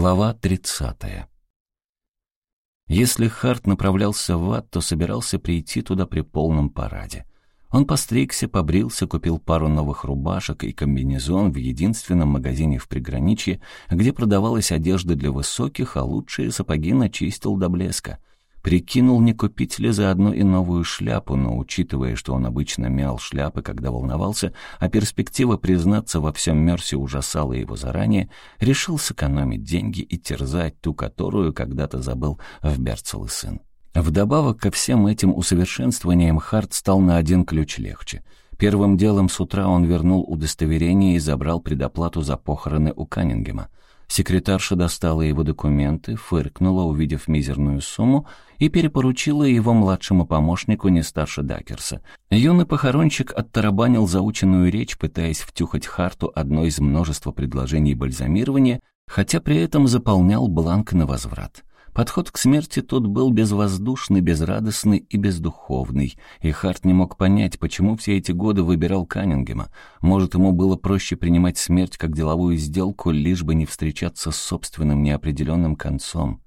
Глава 30. Если Харт направлялся в ад, то собирался прийти туда при полном параде. Он постригся, побрился, купил пару новых рубашек и комбинезон в единственном магазине в приграничье, где продавалась одежда для высоких, а лучшие сапоги начистил до блеска — Прикинул, не купить ли заодно и новую шляпу, но, учитывая, что он обычно мял шляпы, когда волновался, а перспектива признаться во всем Мерсе ужасала его заранее, решил сэкономить деньги и терзать ту, которую когда-то забыл в Берцел и сын. Вдобавок ко всем этим усовершенствованиям Харт стал на один ключ легче. Первым делом с утра он вернул удостоверение и забрал предоплату за похороны у Каннингема. Секретарша достала его документы, фыркнула, увидев мизерную сумму, и перепоручила его младшему помощнику не старше Дакерса. Юный похоронщик оттарабанил заученную речь, пытаясь втюхать Харту одно из множества предложений бальзамирования, хотя при этом заполнял бланк на возврат. Подход к смерти тут был безвоздушный, безрадостный и бездуховный, и Харт не мог понять, почему все эти годы выбирал Каннингема. Может, ему было проще принимать смерть как деловую сделку, лишь бы не встречаться с собственным неопределенным концом.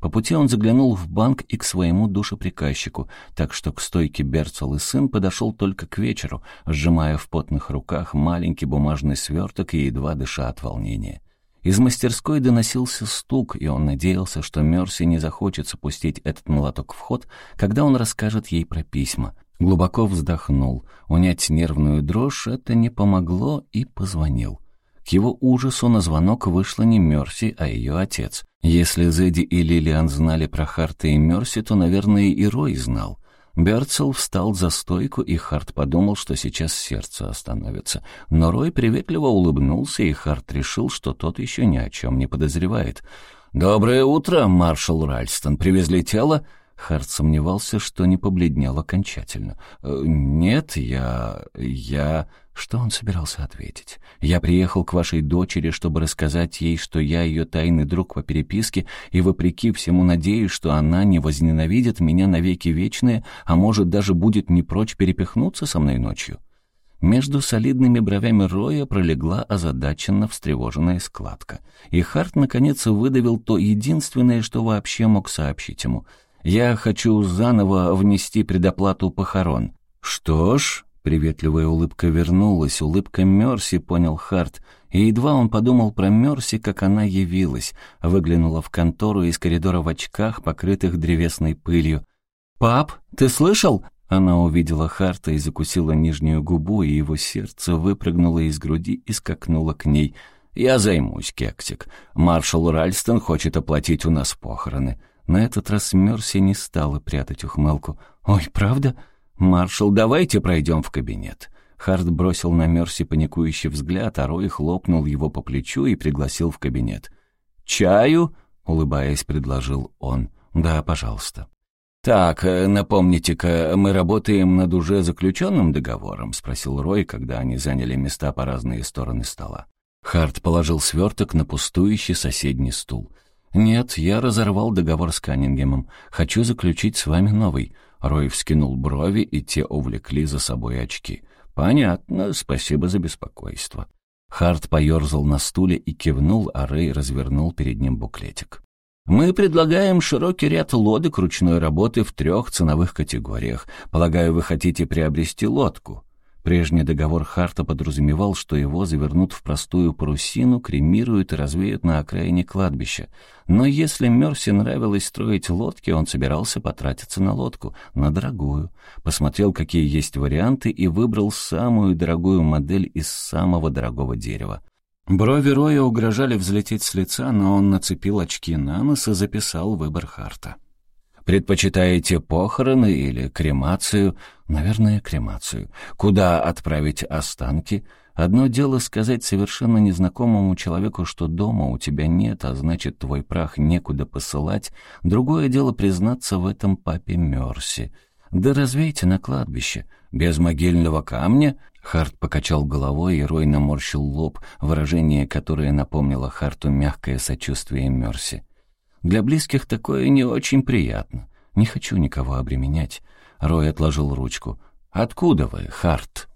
По пути он заглянул в банк и к своему душеприказчику, так что к стойке Берцел и сын подошел только к вечеру, сжимая в потных руках маленький бумажный сверток и едва дыша от волнения. Из мастерской доносился стук, и он надеялся, что Мерси не захочет спустить этот молоток в ход, когда он расскажет ей про письма. Глубоко вздохнул. Унять нервную дрожь это не помогло и позвонил. К его ужасу на звонок вышла не Мерси, а ее отец. Если Зэдди и Лилиан знали про Харта и Мерси, то, наверное, и Рой знал. Берцел встал за стойку, и Харт подумал, что сейчас сердце остановится. Но Рой приветливо улыбнулся, и Харт решил, что тот еще ни о чем не подозревает. «Доброе утро, маршал Ральстон. Привезли тело?» Харт сомневался, что не побледнел окончательно. «Э, «Нет, я... я...» Что он собирался ответить? «Я приехал к вашей дочери, чтобы рассказать ей, что я ее тайный друг по переписке, и вопреки всему надеюсь, что она не возненавидит меня навеки вечные, а может, даже будет не прочь перепихнуться со мной ночью». Между солидными бровями Роя пролегла озадаченно встревоженная складка. И Харт, наконец, выдавил то единственное, что вообще мог сообщить ему. «Я хочу заново внести предоплату похорон». «Что ж», Приветливая улыбка вернулась, улыбка Мерси, понял Харт, и едва он подумал про Мерси, как она явилась, выглянула в контору из коридора в очках, покрытых древесной пылью. «Пап, ты слышал?» Она увидела Харта и закусила нижнюю губу, и его сердце выпрыгнуло из груди и скакнуло к ней. «Я займусь, кексик. Маршал Ральстон хочет оплатить у нас похороны». На этот раз Мерси не стала прятать ухмылку. «Ой, правда?» «Маршал, давайте пройдем в кабинет». Харт бросил на Мерси паникующий взгляд, а Рой хлопнул его по плечу и пригласил в кабинет. «Чаю?» — улыбаясь, предложил он. «Да, пожалуйста». «Так, э, напомните-ка, мы работаем над уже заключенным договором?» — спросил Рой, когда они заняли места по разные стороны стола. Харт положил сверток на пустующий соседний стул. «Нет, я разорвал договор с Каннингемом. Хочу заключить с вами новый. Рой вскинул брови, и те увлекли за собой очки. «Понятно, спасибо за беспокойство». Харт поерзал на стуле и кивнул, а Рэй развернул перед ним буклетик. «Мы предлагаем широкий ряд лодок ручной работы в трех ценовых категориях. Полагаю, вы хотите приобрести лодку. Прежний договор Харта подразумевал, что его завернут в простую парусину, кремируют и развеют на окраине кладбища. Но если Мерси нравилось строить лодки, он собирался потратиться на лодку, на дорогую. Посмотрел, какие есть варианты, и выбрал самую дорогую модель из самого дорогого дерева. Брови Роя угрожали взлететь с лица, но он нацепил очки на нос и записал выбор Харта. Предпочитаете похороны или кремацию? Наверное, кремацию. Куда отправить останки? Одно дело сказать совершенно незнакомому человеку, что дома у тебя нет, а значит, твой прах некуда посылать. Другое дело признаться в этом папе Мерси. Да развейте на кладбище. Без могильного камня? Харт покачал головой, и Рой наморщил лоб, выражение, которое напомнило Харту мягкое сочувствие Мерси. Для близких такое не очень приятно. Не хочу никого обременять. Рой отложил ручку. «Откуда вы, Харт?»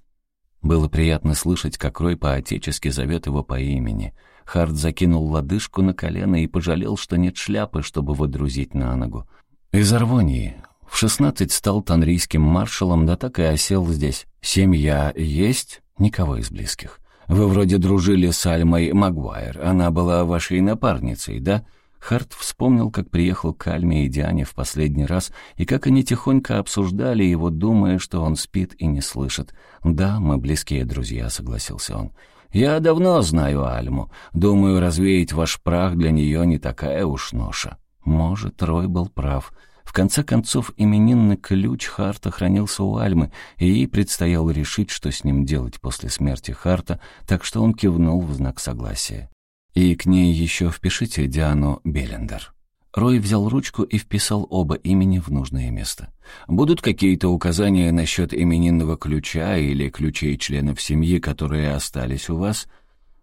Было приятно слышать, как Рой по-отечески зовет его по имени. Харт закинул лодыжку на колено и пожалел, что нет шляпы, чтобы водрузить на ногу. «Из Арвонии. В шестнадцать стал танрийским маршалом, да так и осел здесь. Семья есть? Никого из близких. Вы вроде дружили с Альмой Магуайр. Она была вашей напарницей, да?» Харт вспомнил, как приехал к Альме и Диане в последний раз, и как они тихонько обсуждали его, думая, что он спит и не слышит. «Да, мы близкие друзья», — согласился он. «Я давно знаю Альму. Думаю, развеять ваш прах для нее не такая уж ноша». Может, Рой был прав. В конце концов, именинный ключ Харта хранился у Альмы, и ей предстояло решить, что с ним делать после смерти Харта, так что он кивнул в знак согласия. И к ней еще впишите Диану Беллендер». Рой взял ручку и вписал оба имени в нужное место. «Будут какие-то указания насчет именинного ключа или ключей членов семьи, которые остались у вас?»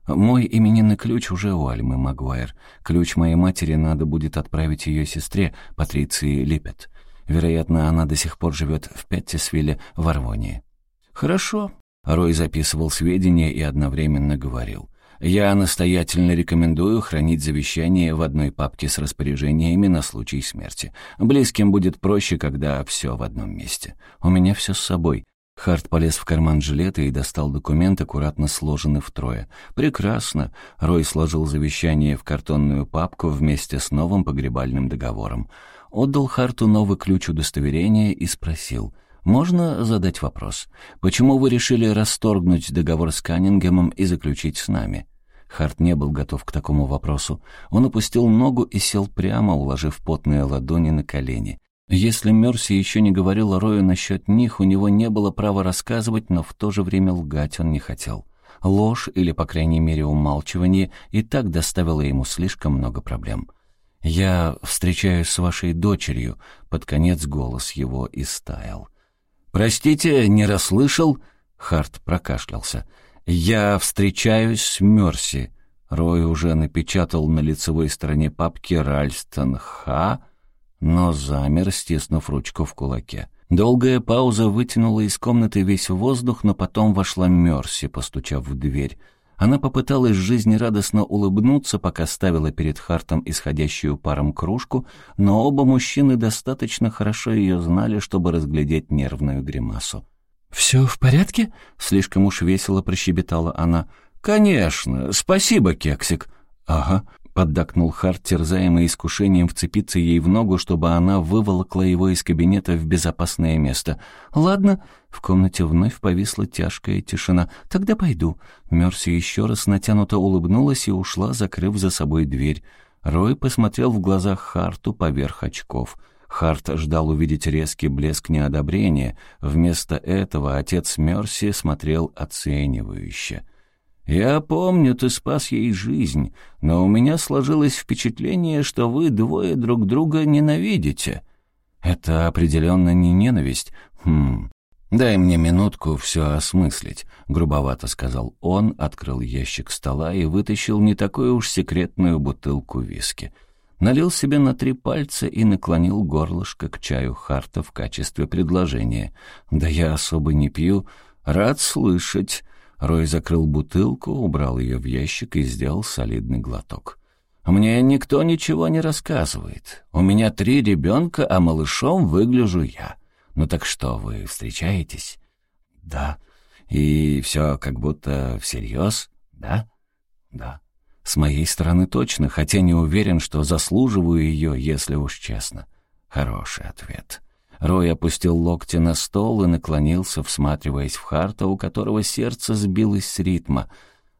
«Мой именинный ключ уже у Альмы Магуайр. Ключ моей матери надо будет отправить ее сестре, Патриции Липпет. Вероятно, она до сих пор живет в Петтисвилле в Арвонии». «Хорошо». Рой записывал сведения и одновременно говорил. Я настоятельно рекомендую хранить завещание в одной папке с распоряжениями на случай смерти. Близким будет проще, когда все в одном месте. У меня все с собой. Харт полез в карман жилета и достал документ, аккуратно сложенный втрое. «Прекрасно!» Рой сложил завещание в картонную папку вместе с новым погребальным договором. Отдал Харту новый ключ удостоверения и спросил — можно задать вопрос? Почему вы решили расторгнуть договор с Каннингемом и заключить с нами?» Харт не был готов к такому вопросу. Он опустил ногу и сел прямо, уложив потные ладони на колени. Если Мерси еще не говорил Рою насчет них, у него не было права рассказывать, но в то же время лгать он не хотел. Ложь, или, по крайней мере, умалчивание, и так доставило ему слишком много проблем. «Я встречаюсь с вашей дочерью», — под конец голос его истаял. «Простите, не расслышал?» Харт прокашлялся. «Я встречаюсь с Мерси». Рой уже напечатал на лицевой стороне папки «Ральстон Ха», но замер, стиснув ручку в кулаке. Долгая пауза вытянула из комнаты весь воздух, но потом вошла Мерси, постучав в дверь. Она попыталась жизнерадостно улыбнуться, пока ставила перед Хартом исходящую паром кружку, но оба мужчины достаточно хорошо ее знали, чтобы разглядеть нервную гримасу. «Все в порядке?» — слишком уж весело прощебетала она. «Конечно. Спасибо, Кексик». «Ага», Поддакнул Харт, терзаемый искушением вцепиться ей в ногу, чтобы она выволокла его из кабинета в безопасное место. «Ладно». В комнате вновь повисла тяжкая тишина. «Тогда пойду». Мерси еще раз натянуто улыбнулась и ушла, закрыв за собой дверь. Рой посмотрел в глазах Харту поверх очков. Харт ждал увидеть резкий блеск неодобрения. Вместо этого отец Мерси смотрел оценивающе. «Я помню, ты спас ей жизнь, но у меня сложилось впечатление, что вы двое друг друга ненавидите». «Это определенно не ненависть. Хм, «Дай мне минутку все осмыслить», — грубовато сказал он, открыл ящик стола и вытащил не такую уж секретную бутылку виски. Налил себе на три пальца и наклонил горлышко к чаю Харта в качестве предложения. «Да я особо не пью. Рад слышать. Рой закрыл бутылку, убрал ее в ящик и сделал солидный глоток. «Мне никто ничего не рассказывает. У меня три ребенка, а малышом выгляжу я. Ну так что, вы встречаетесь?» «Да». «И все как будто всерьез?» «Да?» «Да». «С моей стороны точно, хотя не уверен, что заслуживаю ее, если уж честно». «Хороший ответ». Рой опустил локти на стол и наклонился, всматриваясь в Харта, у которого сердце сбилось с ритма.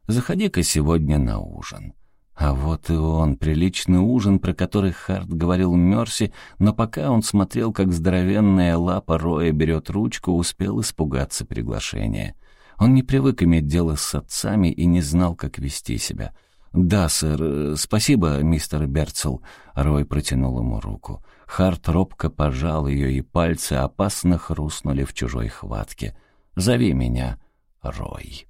«Заходи-ка сегодня на ужин». А вот и он, приличный ужин, про который Харт говорил Мерси, но пока он смотрел, как здоровенная лапа Роя берет ручку, успел испугаться приглашения. Он не привык иметь дело с отцами и не знал, как вести себя. «Да, сэр, спасибо, мистер Берцел», — Рой протянул ему руку. Харт робко пожал ее, и пальцы опасно хрустнули в чужой хватке. «Зови меня Рой».